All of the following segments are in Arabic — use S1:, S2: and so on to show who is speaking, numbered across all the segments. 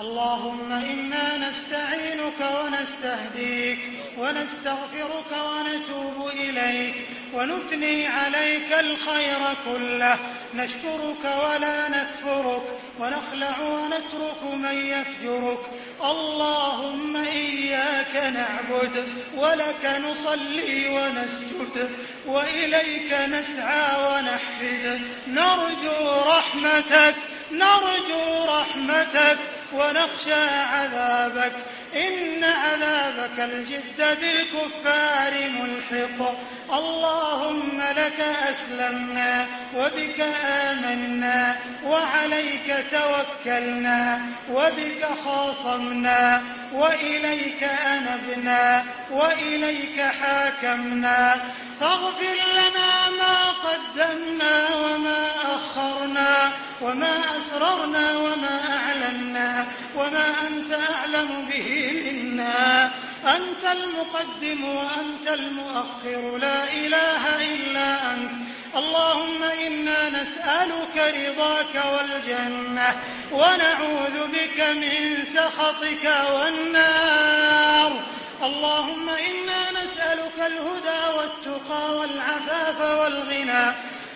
S1: اللهم إنا نستعينك ونستهديك ونستغفرك ونتوب إليك ونثني عليك الخير كله. نشكرك ولا نكفرك ونخلع ونترك من يفجرك. اللهم إياك نعبد ولك نصلي ونسجد وإليك نسعى ونحفد نرجو رحمتك نرجو رحمتك. ونخشى عذابك إن عذابك الجد بالكفار ملحق. اللهم لك أسلمنا وبك آمنا وعليك توكلنا وبك خاصمنا وإليك أنبنا وإليك حاكمنا. فاغفر لنا ما قدمنا وما أخرنا وما أسررنا وما أعلنا وما أنت أعلم به منا. أنت المقدم وأنت المؤخر لا إله إلا أنت. اللهم إنا نسألك رضاك والجنة ونعوذ بك من سخطك والنار. اللهم إنا نسألك الهدى والتقى والعفاف والغنى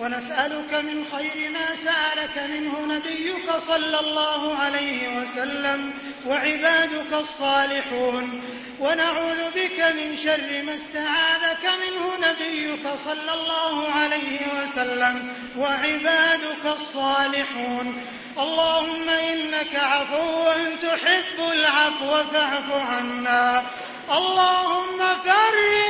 S1: ونسألك من خير ما سألك منه نبيك صلى الله عليه وسلم وعبادك الصالحون ونعوذ بك من شر ما استعاذك منه نبيك صلى الله عليه وسلم وعبادك الصالحون اللهم إنك عفو تحب العفو فاعف عنا اللهم فرج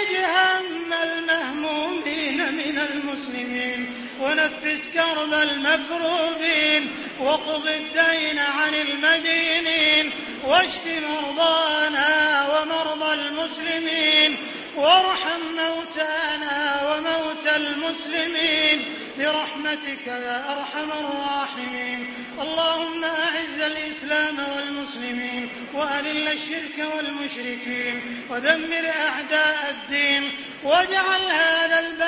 S1: ونفس كرب المكروبين وقض الدين عن المدينين واشف مرضانا ومرضى المسلمين وارحم موتانا وموتى المسلمين برحمتك يا أرحم الراحمين اللهم أعز الإسلام والمسلمين وأذل الشرك والمشركين ودمر أعداء الدين واجعل هذا البلد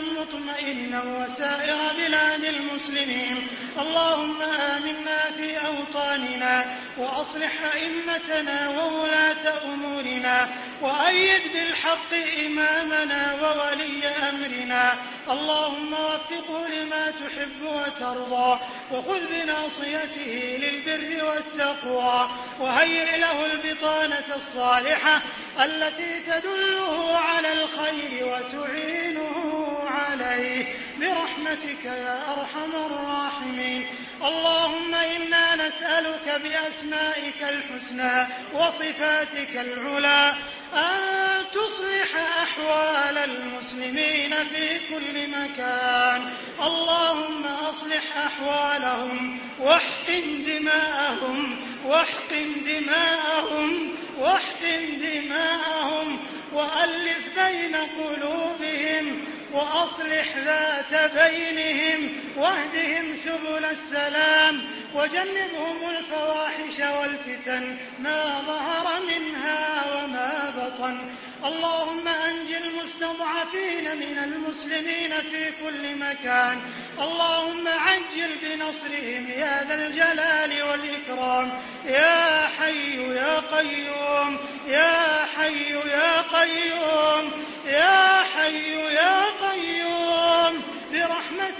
S1: مطمئنا وسائر بلاد المسلمين. اللهم آمنا في أوطاننا وأصلح أئمتنا وولاة أمورنا وأيد بالحق إمامنا وولي أمرنا. اللهم وفقه لما تحب وترضى وخذ بناصيته للبر والتقوى وهيئ له البطانة الصالحة التي تدله على الخير وتعينه عليه برحمتك يا أرحم الراحمين. اللهم إنا نسألك بأسمائك الحسنى وصفاتك العلى أن تصلح أحوال المسلمين في كل مكان. اللهم أصلح أحوالهم واحقن دماءهم واحقن دماءهم واحقن دماءهم وألف بين قلوبهم وأصلح ذات بينهم واهدهم سبل السلام وجنبهم الفواحش والفتن ما ظهر منها وما بطن. اللهم أنج المستضعفين من المسلمين في كل مكان. اللهم عجل بنصرهم يا ذا الجلال والإكرام. يا حي يا قيوم. يا حي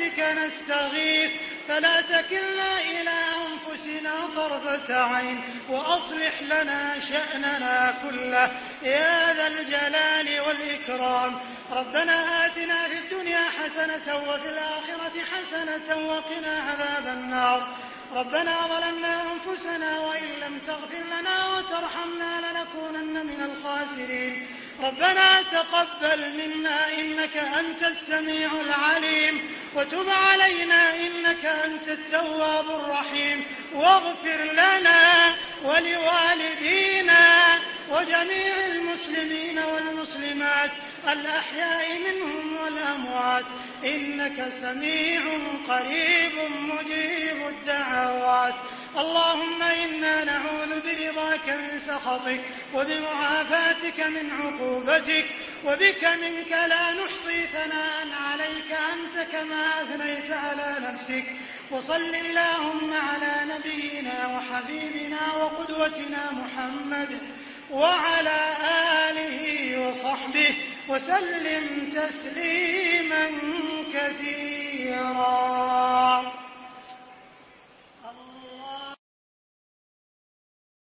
S1: بك نستغيث. فلا تكلنا إلى أنفسنا طرفة عين وأصلح لنا شأننا كله. يا ذا الجلال والإكرام. ربنا آتنا في الدنيا حسنة وفي الآخرة حسنة وقنا عذاب النار. ربنا ظلمنا أنفسنا وإن لم تغفر لنا وترحمنا لنكونن من الخاسرين. ربنا تقبل منا إنك أنت السميع العليم. وتب علينا إنك أنت التواب الرحيم. واغفر لنا ولوالدينا وجميع المسلمين والمسلمات. الأحياء منهم والأموات. إنك سميع قريب مجيب الدعوات. اللهم إنا نعوذ برضاك من سخطك وبمعافاتك من عقوبتك. وبك منك لا نحصي ثناء عليك أنت كما أثنيت على نفسك. وصل اللهم على نبينا وحبيبنا وقدوتنا محمد وعلى آله وصحبه وسلم تسليما كثيرا.